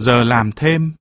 Giờ làm thêm.